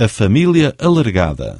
A família alargada.